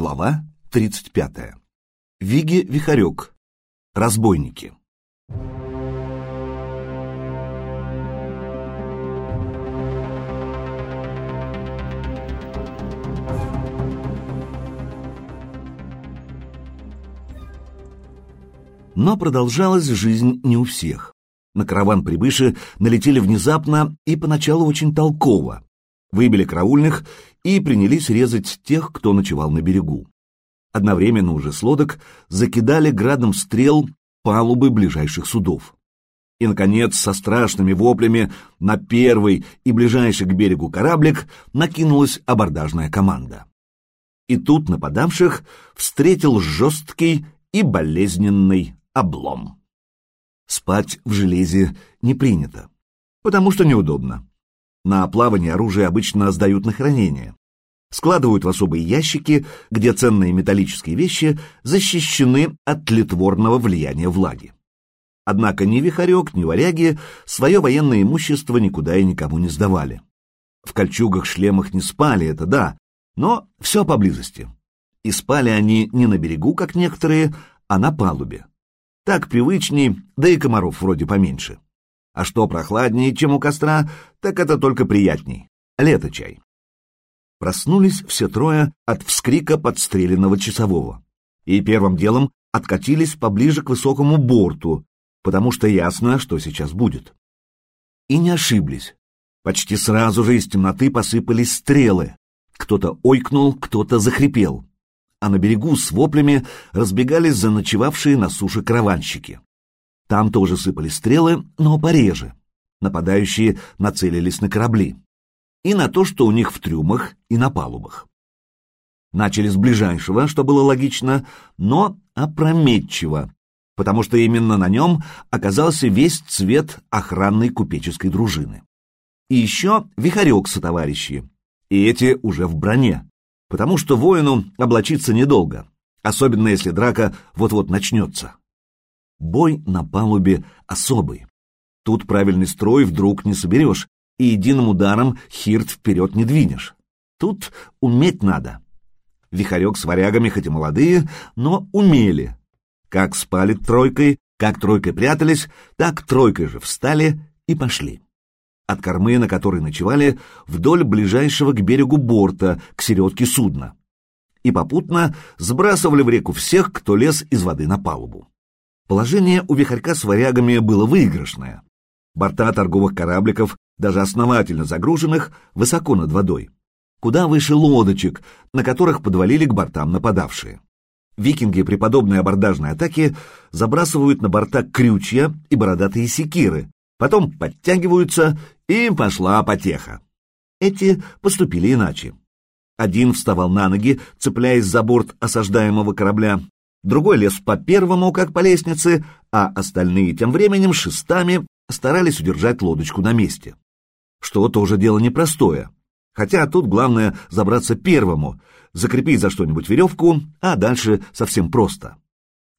Глава 35. Виги Вихарек. Разбойники. Но продолжалась жизнь не у всех. На караван прибыши налетели внезапно и поначалу очень толково. Выбили караульных и принялись резать тех, кто ночевал на берегу. Одновременно уже с лодок закидали градом стрел палубы ближайших судов. И, наконец, со страшными воплями на первый и ближайший к берегу кораблик накинулась абордажная команда. И тут нападавших встретил жесткий и болезненный облом. Спать в железе не принято, потому что неудобно. На плавание оружие обычно сдают на хранение. Складывают в особые ящики, где ценные металлические вещи защищены от тлетворного влияния влаги. Однако ни Вихарек, ни Варяги свое военное имущество никуда и никому не сдавали. В кольчугах-шлемах не спали, это да, но все поблизости. И спали они не на берегу, как некоторые, а на палубе. Так привычней, да и комаров вроде поменьше. А что прохладнее, чем у костра, так это только приятней. Лето чай. Проснулись все трое от вскрика подстреленного часового. И первым делом откатились поближе к высокому борту, потому что ясно, что сейчас будет. И не ошиблись. Почти сразу же из темноты посыпались стрелы. Кто-то ойкнул, кто-то захрипел. А на берегу с воплями разбегались заночевавшие на суше караванщики. Там тоже сыпали стрелы, но пореже. Нападающие нацелились на корабли. И на то, что у них в трюмах и на палубах. Начали с ближайшего, что было логично, но опрометчиво, потому что именно на нем оказался весь цвет охранной купеческой дружины. И еще вихарек со товарищи, и эти уже в броне, потому что воину облачиться недолго, особенно если драка вот-вот начнется. Бой на палубе особый. Тут правильный строй вдруг не соберешь, и единым ударом хирт вперед не двинешь. Тут уметь надо. Вихарек с варягами хоть и молодые, но умели. Как спали тройкой, как тройкой прятались, так тройкой же встали и пошли. От кормы, на которой ночевали, вдоль ближайшего к берегу борта, к середке судна. И попутно сбрасывали в реку всех, кто лез из воды на палубу. Положение у Вихарька с варягами было выигрышное. Борта торговых корабликов, даже основательно загруженных, высоко над водой. Куда выше лодочек, на которых подвалили к бортам нападавшие. Викинги при подобной абордажной атаке забрасывают на борта крючья и бородатые секиры, потом подтягиваются, и пошла потеха. Эти поступили иначе. Один вставал на ноги, цепляясь за борт осаждаемого корабля, другой лез по первому, как по лестнице, а остальные тем временем шестами старались удержать лодочку на месте. Что тоже дело непростое. Хотя тут главное забраться первому, закрепить за что-нибудь веревку, а дальше совсем просто.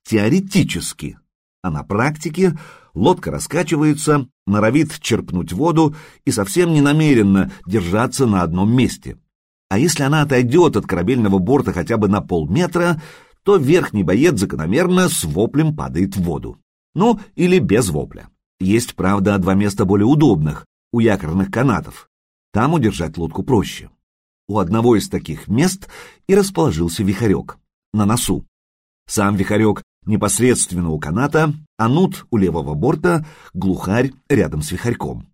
Теоретически. А на практике лодка раскачивается, норовит черпнуть воду и совсем не намеренно держаться на одном месте. А если она отойдет от корабельного борта хотя бы на полметра, то верхний боец закономерно с воплем падает в воду. Ну, или без вопля. Есть, правда, два места более удобных, у якорных канатов. Там удержать лодку проще. У одного из таких мест и расположился вихарек, на носу. Сам вихарек непосредственно у каната, а нут у левого борта, глухарь рядом с вихарьком.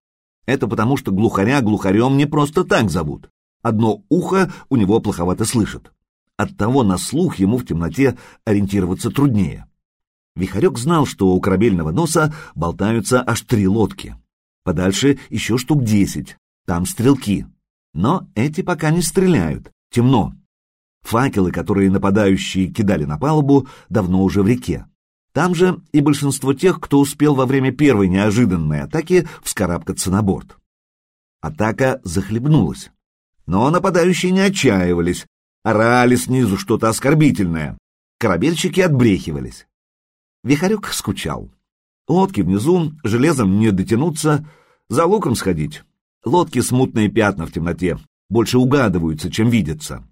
Это потому, что глухаря глухарем не просто так зовут. Одно ухо у него плоховато слышит. Оттого на слух ему в темноте ориентироваться труднее. Вихарек знал, что у корабельного носа болтаются аж три лодки. Подальше еще штук десять, там стрелки. Но эти пока не стреляют, темно. Факелы, которые нападающие кидали на палубу, давно уже в реке. Там же и большинство тех, кто успел во время первой неожиданной атаки вскарабкаться на борт. Атака захлебнулась. Но нападающие не отчаивались, орали снизу что-то оскорбительное. Корабельщики отбрехивались. Вихарек скучал. Лодки внизу, железом не дотянуться, за луком сходить. Лодки смутные пятна в темноте, больше угадываются, чем видятся.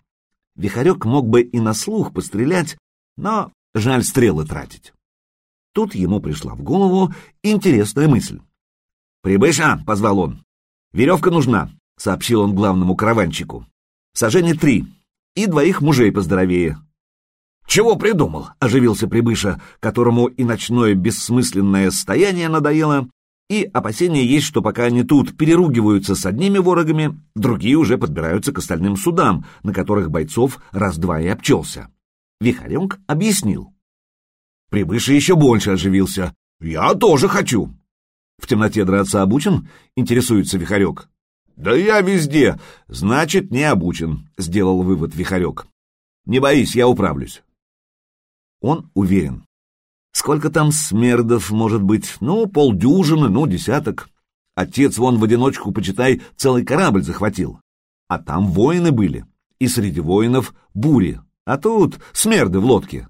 Вихарек мог бы и на слух пострелять, но жаль стрелы тратить. Тут ему пришла в голову интересная мысль. «Прибыша!» — позвал он. «Веревка нужна», — сообщил он главному караванчику. «Сажение три и двоих мужей поздоровее». «Чего придумал?» — оживился Прибыша, которому и ночное бессмысленное стояние надоело, и опасения есть, что пока они тут переругиваются с одними ворогами, другие уже подбираются к остальным судам, на которых бойцов раз-два и обчелся. Вихаренок объяснил. Прибыша еще больше оживился. «Я тоже хочу!» «В темноте драться обучен?» — интересуется Вихарек. «Да я везде, значит, не обучен», — сделал вывод Вихарек. «Не боись, я управлюсь». Он уверен. Сколько там смердов может быть? Ну, полдюжины, ну, десяток. Отец вон в одиночку, почитай, целый корабль захватил. А там воины были, и среди воинов бури. А тут смерды в лодке.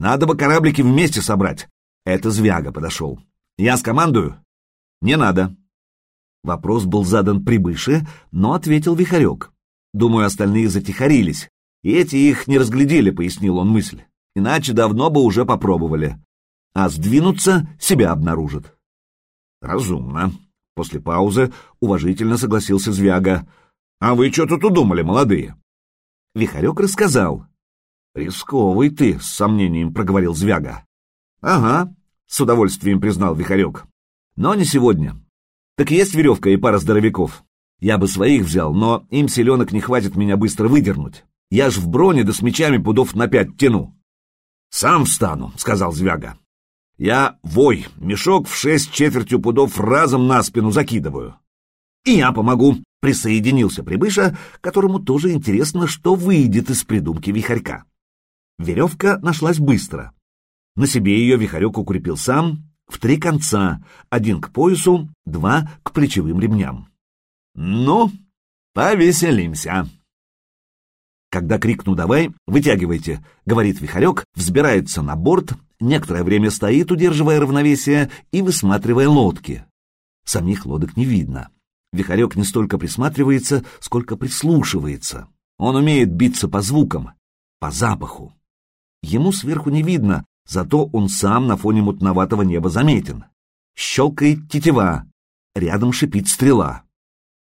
Надо бы кораблики вместе собрать. Это Звяга подошел. Я скомандую? Не надо. Вопрос был задан прибывши, но ответил Вихарек. Думаю, остальные затихарились. И эти их не разглядели, пояснил он мысль. Иначе давно бы уже попробовали а сдвинуться себя обнаружат. Разумно. После паузы уважительно согласился Звяга. А вы что тут удумали, молодые? Вихарек рассказал. Рисковый ты, с сомнением проговорил Звяга. Ага, с удовольствием признал Вихарек. Но не сегодня. Так есть веревка и пара здоровяков. Я бы своих взял, но им селенок не хватит меня быстро выдернуть. Я ж в броне да с мечами пудов на пять тяну. «Сам встану», — сказал Звяга. Я вой, мешок в шесть четвертью пудов разом на спину закидываю. И я помогу, присоединился Прибыша, которому тоже интересно, что выйдет из придумки вихарька. Веревка нашлась быстро. На себе ее вихарек укрепил сам, в три конца, один к поясу, два к плечевым ремням. Ну, повеселимся. Когда крикну «давай», вытягивайте, говорит вихарек, взбирается на борт, некоторое время стоит, удерживая равновесие и высматривая лодки. Самих лодок не видно. Вихарек не столько присматривается, сколько прислушивается. Он умеет биться по звукам, по запаху. Ему сверху не видно, зато он сам на фоне мутноватого неба заметен. Щелкает тетива, рядом шипит стрела.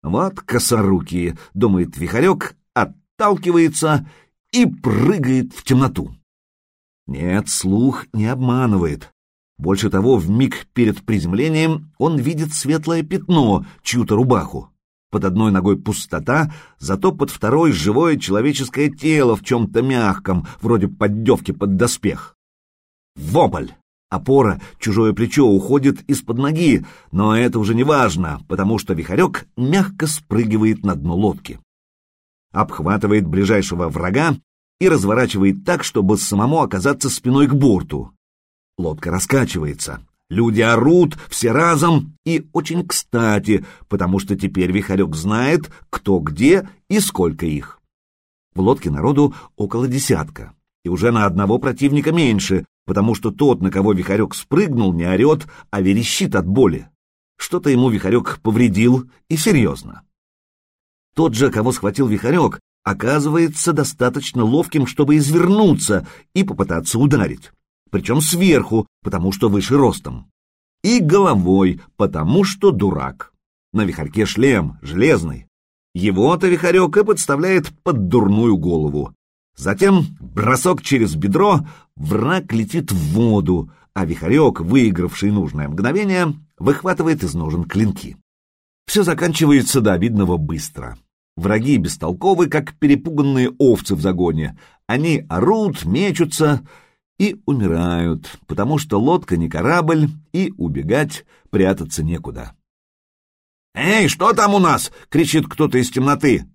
Вот косорукие, думает Вихарек, отталкивается и прыгает в темноту. Нет, слух не обманывает. Больше того, в миг перед приземлением он видит светлое пятно, чью-то рубаху. Под одной ногой пустота, зато под второй живое человеческое тело в чем-то мягком, вроде поддевки под доспех. Вопль! Опора, чужое плечо уходит из-под ноги, но это уже не важно, потому что вихарек мягко спрыгивает на дно лодки. Обхватывает ближайшего врага и разворачивает так, чтобы самому оказаться спиной к борту. Лодка раскачивается. Люди орут все разом и очень кстати, потому что теперь Вихарек знает, кто где и сколько их. В лодке народу около десятка, и уже на одного противника меньше, потому что тот, на кого Вихарек спрыгнул, не орет, а верещит от боли. Что-то ему Вихарек повредил, и серьезно. Тот же, кого схватил Вихарек, оказывается достаточно ловким, чтобы извернуться и попытаться ударить. Причем сверху, потому что выше ростом. И головой, потому что дурак. На вихарьке шлем, железный. Его-то вихарек и подставляет под дурную голову. Затем бросок через бедро, враг летит в воду, а вихарек, выигравший нужное мгновение, выхватывает из ножен клинки. Все заканчивается до обидного быстро. Враги бестолковы, как перепуганные овцы в загоне. Они орут, мечутся и умирают, потому что лодка не корабль, и убегать, прятаться некуда. «Эй, что там у нас?» — кричит кто-то из темноты.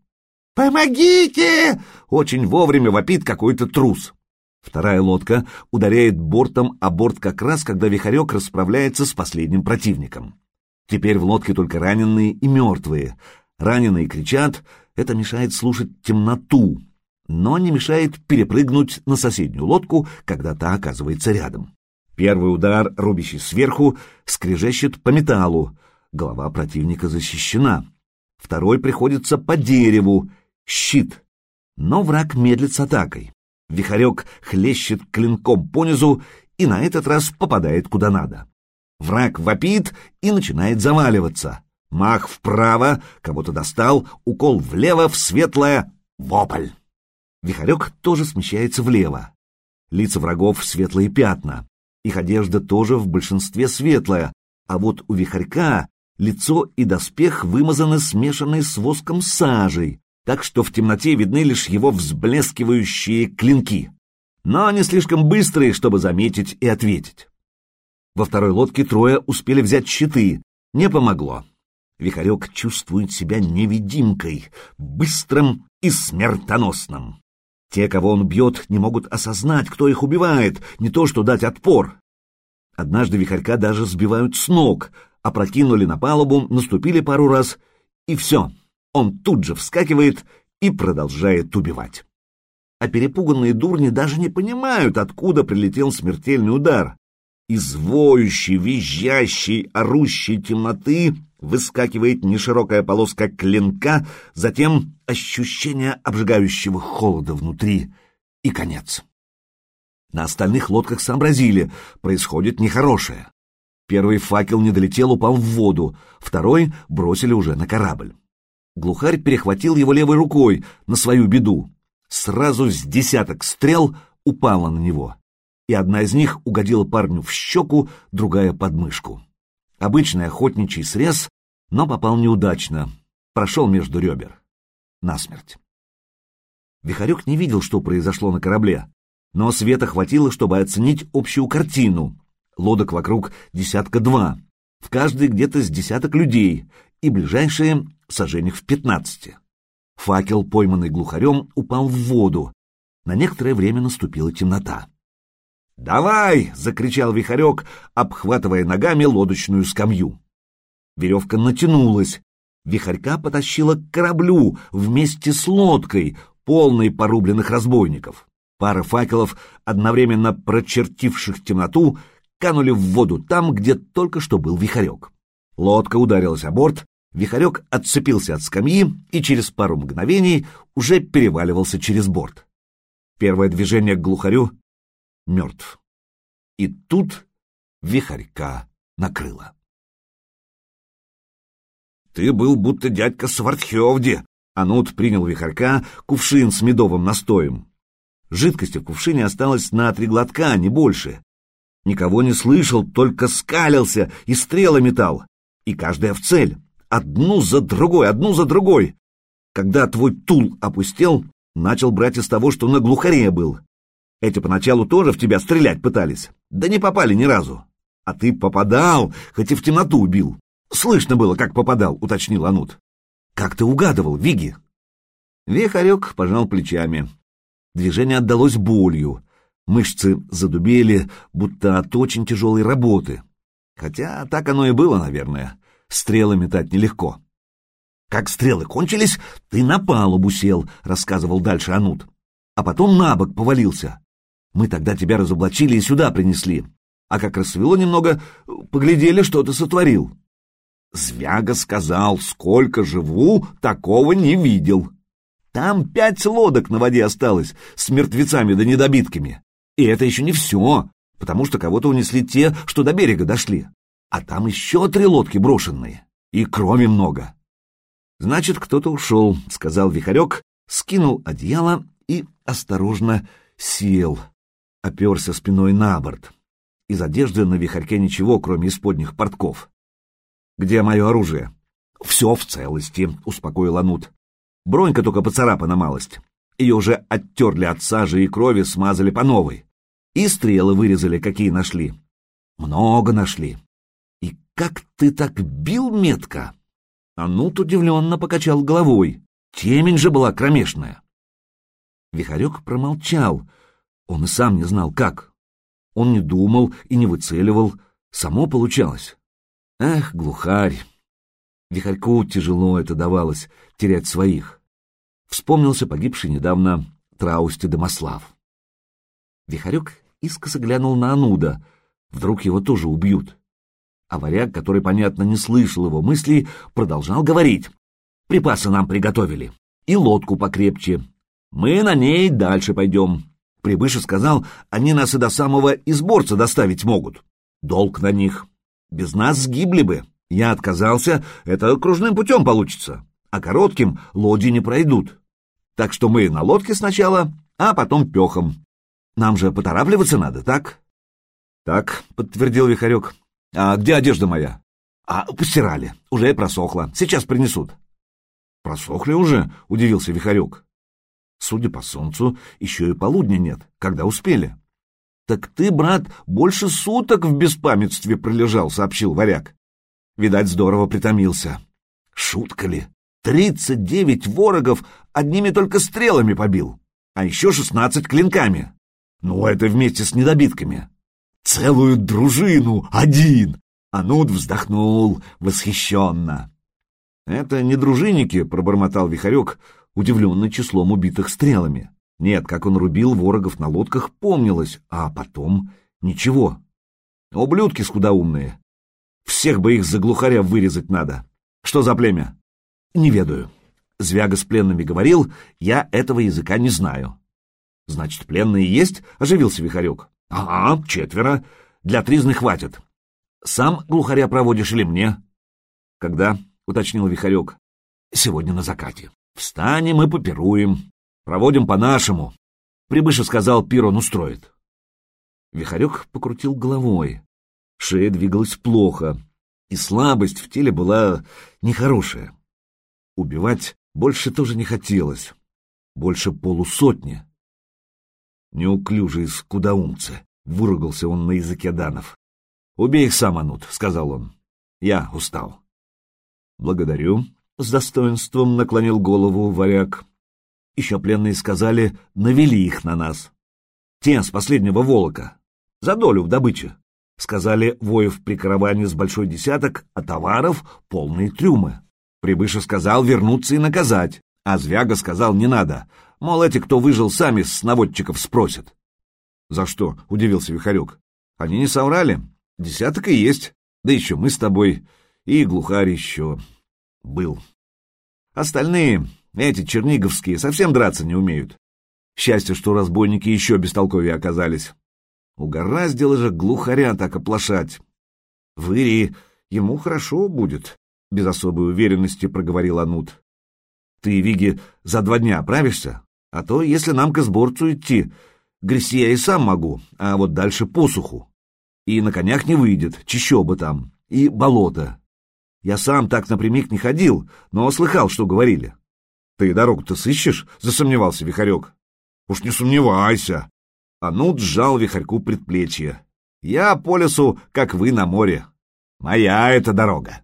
«Помогите!» — очень вовремя вопит какой-то трус. Вторая лодка ударяет бортом о борт как раз, когда Вихарек расправляется с последним противником. Теперь в лодке только раненые и мертвые — Раненые кричат, это мешает слушать темноту, но не мешает перепрыгнуть на соседнюю лодку, когда та оказывается рядом. Первый удар, рубящий сверху, скрежещет по металлу, голова противника защищена. Второй приходится по дереву, щит. Но враг медлит с атакой. Вихарек хлещет клинком понизу и на этот раз попадает куда надо. Враг вопит и начинает заваливаться. Мах вправо, кого-то достал, укол влево, в светлое — вопль. Вихарек тоже смещается влево. Лица врагов — светлые пятна. Их одежда тоже в большинстве светлая, а вот у вихарька лицо и доспех вымазаны смешанной с воском сажей, так что в темноте видны лишь его взблескивающие клинки. Но они слишком быстрые, чтобы заметить и ответить. Во второй лодке трое успели взять щиты. Не помогло. Вихарек чувствует себя невидимкой, быстрым и смертоносным. Те, кого он бьет, не могут осознать, кто их убивает, не то что дать отпор. Однажды Вихарька даже сбивают с ног, опрокинули на палубу, наступили пару раз, и все, он тут же вскакивает и продолжает убивать. А перепуганные дурни даже не понимают, откуда прилетел смертельный удар. Из воющей, визжащей, орущей темноты выскакивает неширокая полоска клинка, затем ощущение обжигающего холода внутри и конец. На остальных лодках сообразили, происходит нехорошее. Первый факел не долетел, упал в воду, второй бросили уже на корабль. Глухарь перехватил его левой рукой на свою беду. Сразу с десяток стрел упало на него, и одна из них угодила парню в щеку, другая под мышку. Обычный охотничий срез, но попал неудачно, прошел между ребер. Насмерть. Вихарек не видел, что произошло на корабле, но света хватило, чтобы оценить общую картину. Лодок вокруг десятка два, в каждой где-то с десяток людей, и ближайшие сожжениях в пятнадцати. Факел, пойманный глухарем, упал в воду. На некоторое время наступила темнота. «Давай!» — закричал Вихарек, обхватывая ногами лодочную скамью. Веревка натянулась. Вихарька потащила к кораблю вместе с лодкой, полной порубленных разбойников. Пара факелов, одновременно прочертивших темноту, канули в воду там, где только что был Вихарек. Лодка ударилась о борт, Вихарек отцепился от скамьи и через пару мгновений уже переваливался через борт. Первое движение к глухарю — мертв. И тут Вихарька накрыло. «Ты был будто дядька Свардхевди!» Анут принял Вихарька кувшин с медовым настоем. Жидкости в кувшине осталось на три глотка, не больше. Никого не слышал, только скалился и стрелы метал. И каждая в цель. Одну за другой, одну за другой. Когда твой тул опустел, начал брать из того, что на глухаре был. Эти поначалу тоже в тебя стрелять пытались, да не попали ни разу. А ты попадал, хоть и в темноту убил. Слышно было, как попадал, уточнил Анут. Как ты угадывал, Виги? Вехарек пожал плечами. Движение отдалось болью. Мышцы задубели, будто от очень тяжелой работы. Хотя так оно и было, наверное. Стрелы метать нелегко. «Как стрелы кончились, ты на палубу сел», — рассказывал дальше Анут. «А потом на бок повалился. Мы тогда тебя разоблачили и сюда принесли. А как рассвело немного, поглядели, что ты сотворил». Звяга сказал, сколько живу, такого не видел. Там пять лодок на воде осталось, с мертвецами да недобитками. И это еще не все, потому что кого-то унесли те, что до берега дошли. А там еще три лодки брошенные, и кроме много. Значит, кто-то ушел, сказал Вихарек, скинул одеяло и осторожно сел, оперся спиной на борт. Из одежды на Вихарьке ничего, кроме исподних портков. «Где мое оружие?» «Все в целости», — успокоил Анут. «Бронька только поцарапана малость. Ее уже оттерли от сажи и крови, смазали по новой. И стрелы вырезали, какие нашли. Много нашли. Как ты так бил метко?» Анут удивленно покачал головой. Темень же была кромешная. Вихарек промолчал. Он и сам не знал, как. Он не думал и не выцеливал. Само получалось. Эх, глухарь! Вихарьку тяжело это давалось, терять своих. Вспомнился погибший недавно Траусти Домослав. Вихарек искоса глянул на Ануда. Вдруг его тоже убьют. А варяг, который, понятно, не слышал его мыслей, продолжал говорить. «Припасы нам приготовили. И лодку покрепче. Мы на ней дальше пойдем. Прибыша сказал, они нас и до самого изборца доставить могут. Долг на них. Без нас сгибли бы. Я отказался, это кружным путем получится, а коротким лодьи не пройдут. Так что мы на лодке сначала, а потом пехом. Нам же поторапливаться надо, так? Так, подтвердил Вихарек. А где одежда моя? А, постирали, уже просохла, сейчас принесут. Просохли уже, удивился Вихарек. Судя по солнцу, еще и полудня нет, когда успели. Так ты, брат, больше суток в беспамятстве пролежал, сообщил варяг. Видать, здорово притомился. Шутка ли? Тридцать девять ворогов одними только стрелами побил, а еще шестнадцать клинками. Ну, это вместе с недобитками. Целую дружину, один! Анут вздохнул восхищенно. «Это не дружинники», — пробормотал Вихарек, удивленный числом убитых стрелами. Нет, как он рубил ворогов на лодках, помнилось, а потом ничего. Ублюдки скудоумные. Всех бы их за глухаря вырезать надо. Что за племя? Не ведаю. Звяга с пленными говорил, я этого языка не знаю. Значит, пленные есть? Оживился Вихарек. Ага, четверо. Для тризны хватит. Сам глухаря проводишь или мне? Когда? Уточнил Вихарек. Сегодня на закате. Встанем и попируем. Проводим по-нашему. Прибыша сказал, пир он устроит. Вихарек покрутил головой. Шея двигалась плохо, и слабость в теле была нехорошая. Убивать больше тоже не хотелось. Больше полусотни. Неуклюжие скудоумцы, выругался он на языке данов. «Убей их сам, Анут», — сказал он. «Я устал». «Благодарю», — с достоинством наклонил голову варяг. Еще пленные сказали, навели их на нас. Те с последнего волока. За долю в добыче. Сказали, воев при караване с большой десяток, а товаров — полные трюмы. Прибыша сказал вернуться и наказать, а Звяга сказал не надо. Мол, эти, кто выжил, сами с наводчиков спросят. «За что?» — удивился Вихарек. «Они не соврали. Десяток и есть. Да еще мы с тобой. И глухарь еще был. Остальные, эти черниговские, совсем драться не умеют. Счастье, что разбойники еще бестолковее оказались. Угораздило же глухаря так оплошать. В Ирии ему хорошо будет, — без особой уверенности проговорил Анут. Ты, Виги, за два дня оправишься? А то, если нам к сборцу идти, грести я и сам могу, а вот дальше посуху. И на конях не выйдет, чищоба там, и болото. Я сам так напрямик не ходил, но слыхал, что говорили. Ты дорогу-то сыщешь? — засомневался Вихарек. Уж не сомневайся. Анут сжал Вихарьку предплечье. Я по лесу, как вы на море. Моя эта дорога.